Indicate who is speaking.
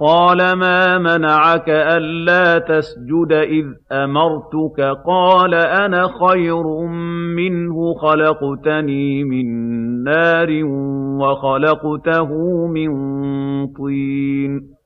Speaker 1: قَالَ مَا مَنَعَكَ أَلَّا تَسْجُدَ إِذْ أَمَرْتُكَ ۖ؟ قَالَ أَنَا خَيْرٌ مِّنْهُ ۖ خَلَقْتَنِي مِن نَّارٍ وَخَلَقْتَهُ مِن طِينٍ.